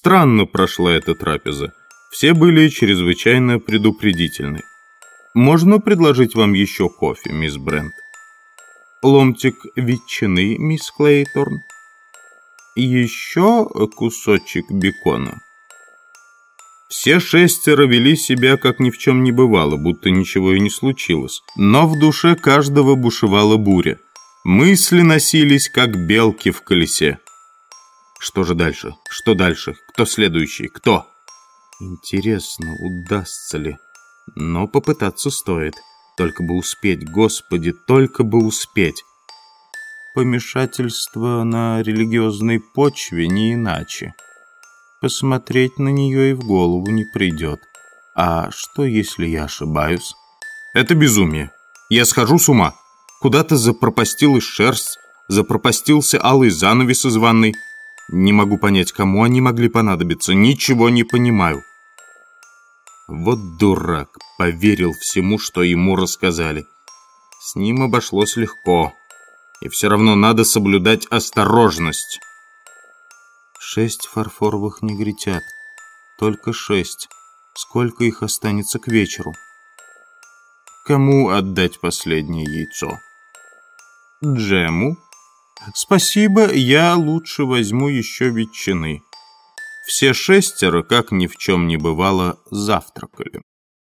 Странно прошла эта трапеза. Все были чрезвычайно предупредительны. Можно предложить вам еще кофе, мисс Брент? Ломтик ветчины, мисс Клейторн? Еще кусочек бекона. Все шестеро вели себя, как ни в чем не бывало, будто ничего и не случилось. Но в душе каждого бушевала буря. Мысли носились, как белки в колесе. Что же дальше? Что дальше? Кто следующий? Кто? Интересно, удастся ли? Но попытаться стоит. Только бы успеть, Господи, только бы успеть. Помешательство на религиозной почве не иначе. Посмотреть на нее и в голову не придет. А что, если я ошибаюсь? Это безумие. Я схожу с ума. Куда-то запропастилась шерсть, запропастился алый занавес из ванной. Не могу понять, кому они могли понадобиться. Ничего не понимаю. Вот дурак, поверил всему, что ему рассказали. С ним обошлось легко. И все равно надо соблюдать осторожность. Шесть фарфоровых негритят. Только шесть. Сколько их останется к вечеру? Кому отдать последнее яйцо? Джему? Спасибо, я лучше возьму еще ветчины. Все шестеро, как ни в чем не бывало, завтракали.